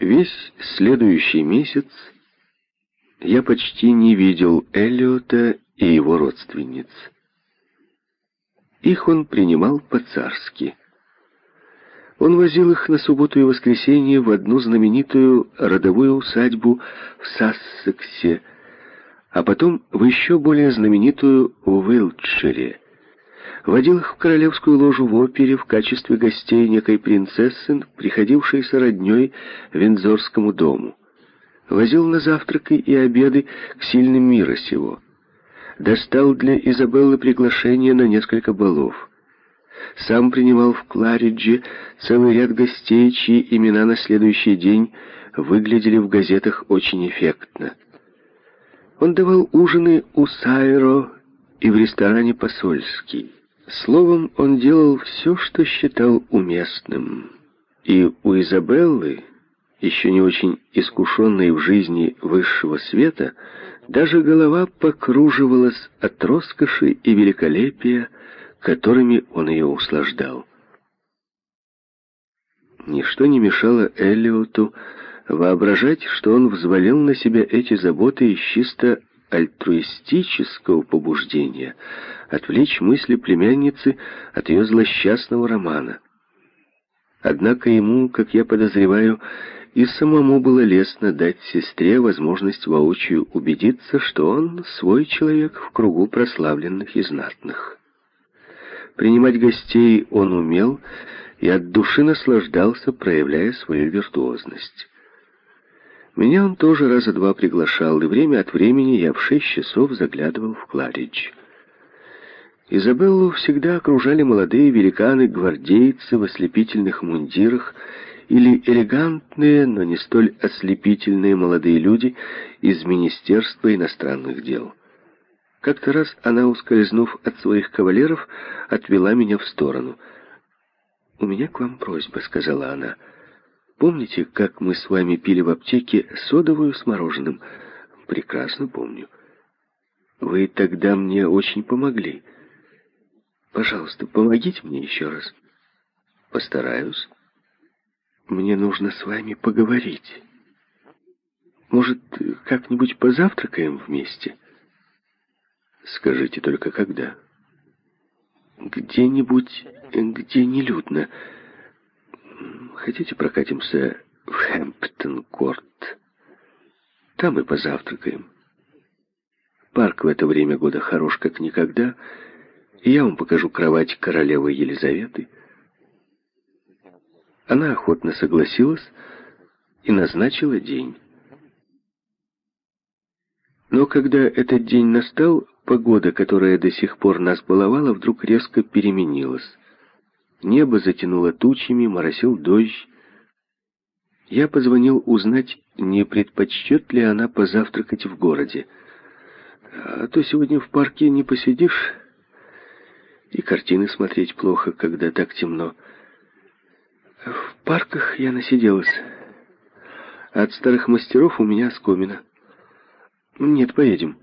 Весь следующий месяц я почти не видел Эллиота и его родственниц. Их он принимал по-царски. Он возил их на субботу и воскресенье в одну знаменитую родовую усадьбу в Сассексе, а потом в еще более знаменитую в Уилтшире. Водил их в королевскую ложу в опере в качестве гостей некой принцессы, приходившей с родней в Виндзорскому дому. Возил на завтраки и обеды к сильным мира сего достал для Изабеллы приглашение на несколько балов. Сам принимал в Кларидже целый ряд гостей, чьи имена на следующий день выглядели в газетах очень эффектно. Он давал ужины у Сайро и в ресторане «Посольский». Словом, он делал все, что считал уместным. И у Изабеллы, еще не очень искушенной в жизни высшего света, даже голова покруживалась от роскоши и великолепия, которыми он ее услаждал. Ничто не мешало Эллиоту воображать, что он взвалил на себя эти заботы из чисто альтруистического побуждения, отвлечь мысли племянницы от ее злосчастного романа. Однако ему, как я подозреваю, и самому было лестно дать сестре возможность воочию убедиться, что он свой человек в кругу прославленных и знатных. Принимать гостей он умел и от души наслаждался, проявляя свою виртуозность. Меня он тоже раза два приглашал, и время от времени я в шесть часов заглядывал в Кларидж. Изабеллу всегда окружали молодые великаны-гвардейцы в ослепительных мундирах или элегантные, но не столь ослепительные молодые люди из Министерства иностранных дел. Как-то раз она, ускользнув от своих кавалеров, отвела меня в сторону. «У меня к вам просьба», — сказала она. «Помните, как мы с вами пили в аптеке содовую с мороженым?» «Прекрасно помню. Вы тогда мне очень помогли. Пожалуйста, помогите мне еще раз». «Постараюсь». Мне нужно с вами поговорить. Может, как-нибудь позавтракаем вместе? Скажите только, когда? Где-нибудь, где нелюдно. Хотите, прокатимся в Хэмптон-Корт? Там и позавтракаем. Парк в это время года хорош как никогда, я вам покажу кровать королевы Елизаветы. Она охотно согласилась и назначила день. Но когда этот день настал, погода, которая до сих пор нас баловала, вдруг резко переменилась. Небо затянуло тучами, моросил дождь. Я позвонил узнать, не предпочтет ли она позавтракать в городе. А то сегодня в парке не посидишь, и картины смотреть плохо, когда так темно. В парках я насиделась. От старых мастеров у меня скомина. Нет, поедем.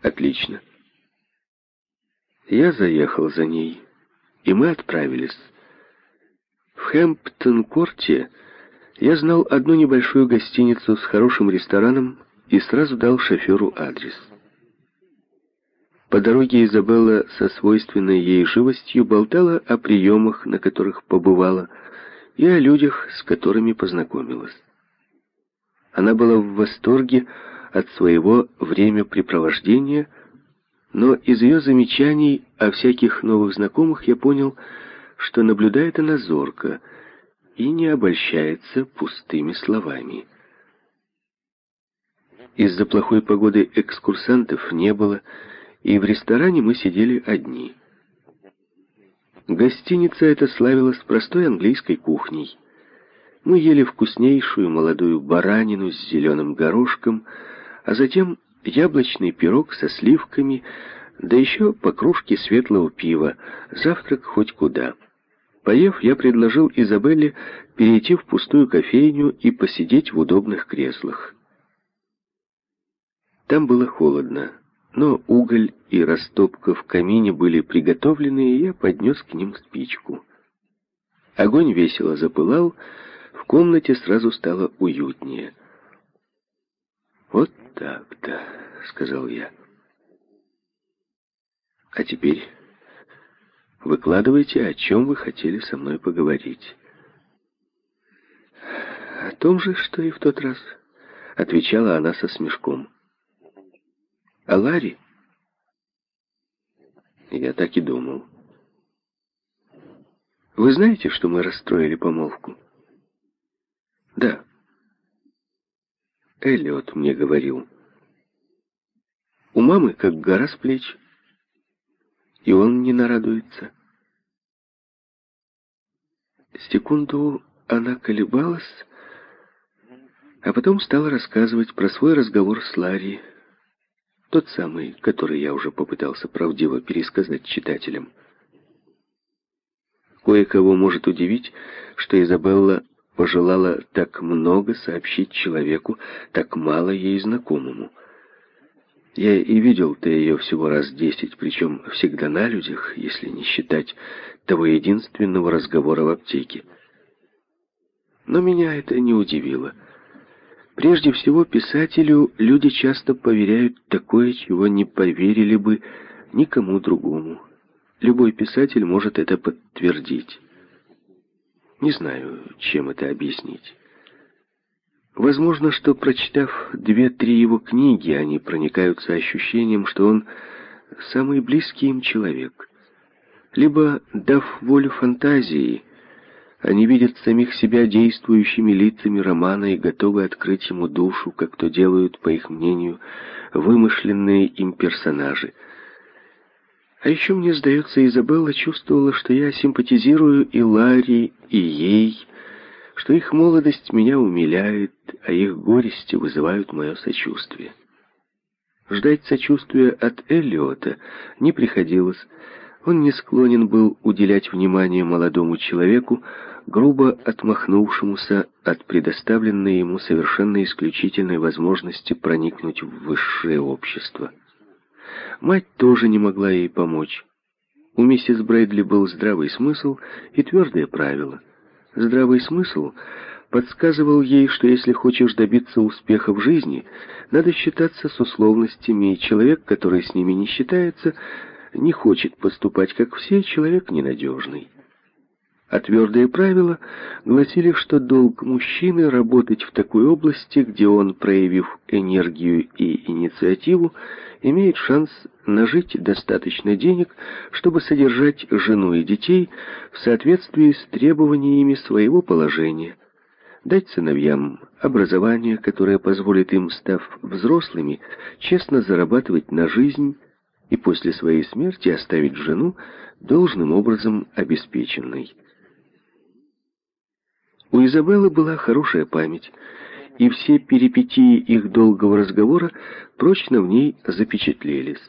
Отлично. Я заехал за ней, и мы отправились. В Хэмптон-корте я знал одну небольшую гостиницу с хорошим рестораном и сразу дал шоферу адрес. По дороге Изабелла со свойственной ей живостью болтала о приемах, на которых побывала, и о людях, с которыми познакомилась. Она была в восторге от своего времяпрепровождения, но из ее замечаний о всяких новых знакомых я понял, что наблюдает она зорко и не обольщается пустыми словами. Из-за плохой погоды экскурсантов не было, и в ресторане мы сидели одни. Гостиница эта славилась простой английской кухней. Мы ели вкуснейшую молодую баранину с зеленым горошком, а затем яблочный пирог со сливками, да еще по кружке светлого пива, завтрак хоть куда. Поев, я предложил Изабелле перейти в пустую кофейню и посидеть в удобных креслах. Там было холодно но уголь и растопка в камине были приготовлены, и я поднес к ним спичку. Огонь весело запылал, в комнате сразу стало уютнее. «Вот так-то», — сказал я. «А теперь выкладывайте, о чем вы хотели со мной поговорить». «О том же, что и в тот раз», — отвечала она со смешком. «А Ларри?» Я так и думал. «Вы знаете, что мы расстроили помолвку?» «Да». Эллиот мне говорил. У мамы как гора с плеч, и он не нарадуется. Секунду она колебалась, а потом стала рассказывать про свой разговор с Ларри, тот самый, который я уже попытался правдиво пересказать читателям. Кое-кого может удивить, что Изабелла пожелала так много сообщить человеку, так мало ей знакомому. Я и видел-то ее всего раз десять, причем всегда на людях, если не считать того единственного разговора в аптеке. Но меня это не удивило. Прежде всего, писателю люди часто поверяют такое, чего не поверили бы никому другому. Любой писатель может это подтвердить. Не знаю, чем это объяснить. Возможно, что, прочитав две-три его книги, они проникаются ощущением, что он самый близкий им человек. Либо, дав волю фантазии, они видят самих себя действующими лицами романа и готовы открыть ему душу, как то делают, по их мнению, вымышленные им персонажи – а еще, мне сдается, Изабелла чувствовала, что я симпатизирую и Ларри, и ей, что их молодость меня умиляет, а их горести вызывают мое сочувствие. Ждать сочувствия от Эллиота не приходилось. Он не склонен был уделять внимание молодому человеку, грубо отмахнувшемуся от предоставленной ему совершенно исключительной возможности проникнуть в высшее общество. Мать тоже не могла ей помочь. У миссис Брэдли был здравый смысл и твердое правило. Здравый смысл подсказывал ей, что если хочешь добиться успеха в жизни, надо считаться с условностями, и человек, который с ними не считается, не хочет поступать как все, человек ненадежный. А твердые правила гласили, что долг мужчины работать в такой области, где он, проявив энергию и инициативу, имеет шанс нажить достаточно денег, чтобы содержать жену и детей в соответствии с требованиями своего положения, дать сыновьям образование, которое позволит им, став взрослыми, честно зарабатывать на жизнь и после своей смерти оставить жену должным образом обеспеченной. У Изабеллы была хорошая память, и все перипетии их долгого разговора прочно в ней запечатлелись.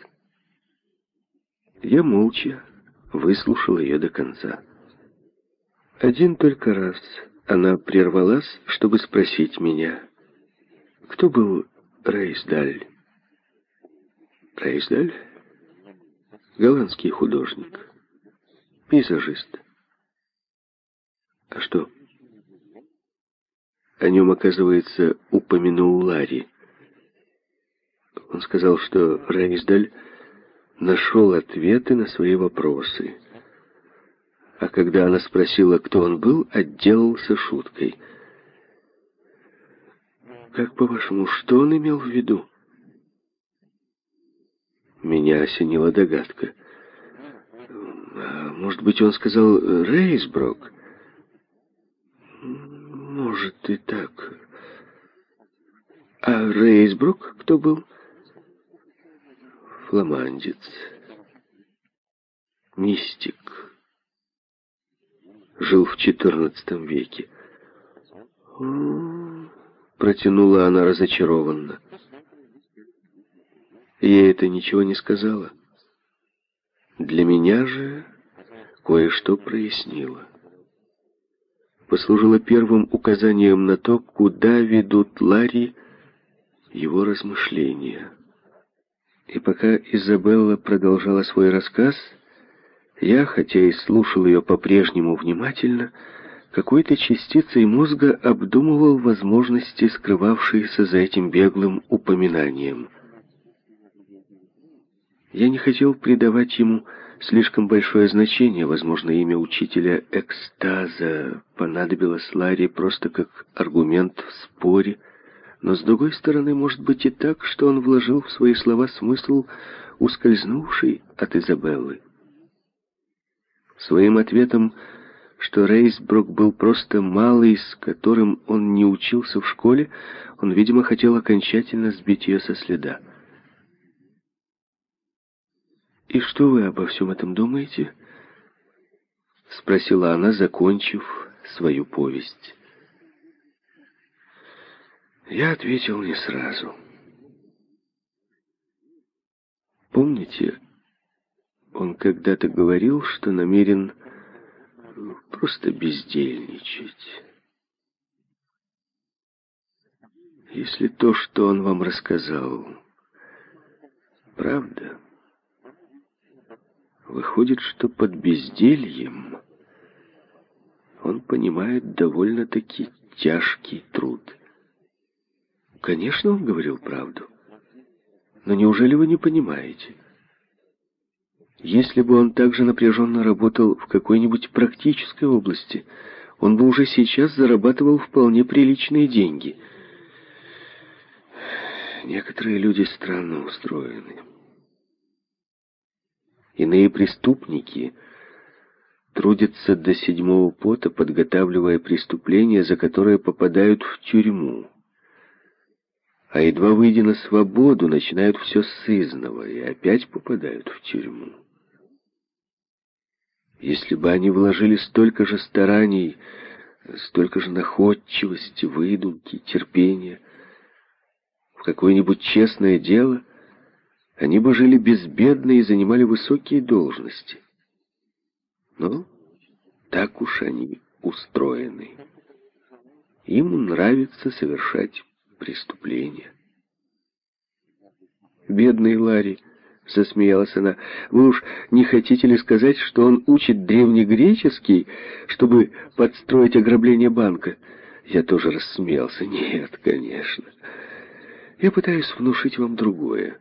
Я молча выслушал ее до конца. Один только раз она прервалась, чтобы спросить меня, кто был Рейсдаль. Рейсдаль? Голландский художник, пейзажист. А что? О нем, оказывается, упомянул Ларри. Он сказал, что Рейсдаль нашел ответы на свои вопросы. А когда она спросила, кто он был, отделался шуткой. «Как, по-вашему, что он имел в виду?» Меня осенила догадка. «Может быть, он сказал Рейсброк?» Может и так. А Рейсбрук кто был? Фламандец. Мистик. Жил в XIV веке. Протянула она разочарованно. Ей это ничего не сказала. Для меня же кое-что прояснило послужило первым указанием на то, куда ведут Ларри его размышления. И пока Изабелла продолжала свой рассказ, я, хотя и слушал ее по-прежнему внимательно, какой-то частицей мозга обдумывал возможности, скрывавшиеся за этим беглым упоминанием. Я не хотел придавать ему слишком большое значение. Возможно, имя учителя экстаза понадобилось Ларри просто как аргумент в споре, но, с другой стороны, может быть и так, что он вложил в свои слова смысл, ускользнувший от Изабеллы. Своим ответом что Рейсбрук был просто малый, с которым он не учился в школе, он, видимо, хотел окончательно сбить ее со следа. «И что вы обо всем этом думаете?» — спросила она, закончив свою повесть. Я ответил не сразу. Помните, он когда-то говорил, что намерен просто бездельничать. Если то, что он вам рассказал, правда, выходит, что под бездельем он понимает довольно-таки тяжкий труд. Конечно, он говорил правду. Но неужели вы не понимаете? Если бы он также напряженно работал в какой-нибудь практической области, он бы уже сейчас зарабатывал вполне приличные деньги. Некоторые люди странно устроены. Иные преступники трудятся до седьмого пота, подготавливая преступления, за которые попадают в тюрьму. А едва выйдя на свободу, начинают все с и опять попадают в тюрьму. Если бы они вложили столько же стараний, столько же находчивости, выдумки, терпения в какое-нибудь честное дело, они бы жили безбедно и занимали высокие должности. Но так уж они устроены. Им нравится совершать преступления. Бедный Ларри — засмеялась она. «Вы уж не хотите ли сказать, что он учит древнегреческий, чтобы подстроить ограбление банка?» Я тоже рассмеялся. «Нет, конечно. Я пытаюсь внушить вам другое.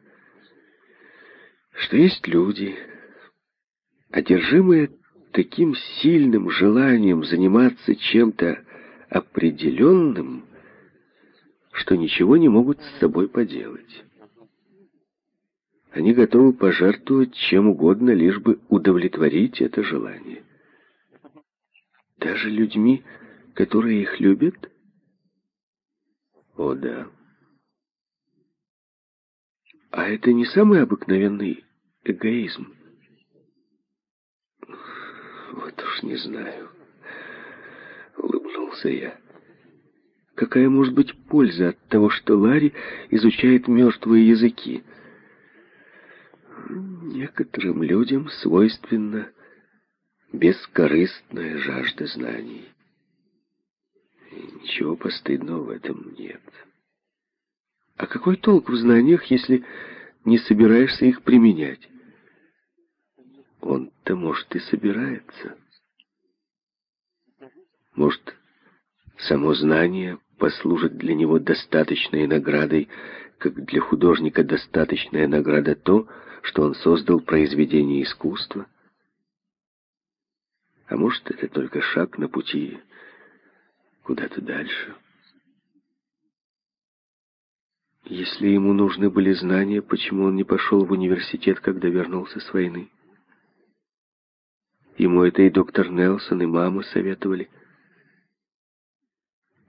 Что есть люди, одержимые таким сильным желанием заниматься чем-то определенным, что ничего не могут с собой поделать». Они готовы пожертвовать чем угодно, лишь бы удовлетворить это желание. Даже людьми, которые их любят? О, да. А это не самый обыкновенный эгоизм? Вот уж не знаю. Улыбнулся я. Какая может быть польза от того, что Ларри изучает мертвые языки? Некоторым людям свойственна бескорыстная жажда знаний. И ничего постыдного в этом нет. А какой толк в знаниях, если не собираешься их применять? Он-то, может, и собирается. Может, само знание послужит для него достаточной наградой, как для художника достаточная награда то, что он создал произведение искусства. А может, это только шаг на пути куда-то дальше. Если ему нужны были знания, почему он не пошел в университет, когда вернулся с войны? Ему это и доктор Нелсон, и мама советовали.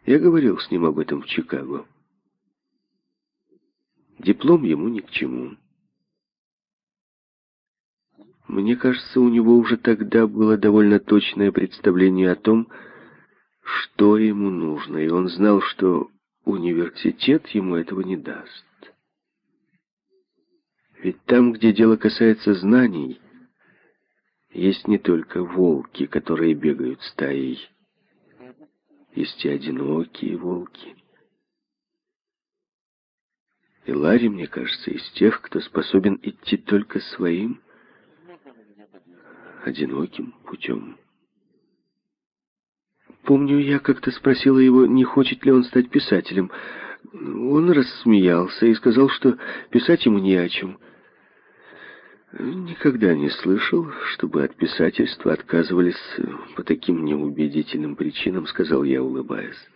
Я говорил с ним об этом в Чикаго. Диплом ему ни к чему. Мне кажется, у него уже тогда было довольно точное представление о том, что ему нужно, и он знал, что университет ему этого не даст. Ведь там, где дело касается знаний, есть не только волки, которые бегают стаей, есть и одинокие волки. И Ларри, мне кажется, из тех, кто способен идти только своим, одиноким путем. Помню, я как-то спросила его, не хочет ли он стать писателем. Он рассмеялся и сказал, что писать ему не о чем. Никогда не слышал, чтобы от писательства отказывались по таким неубедительным причинам, сказал я, улыбаясь.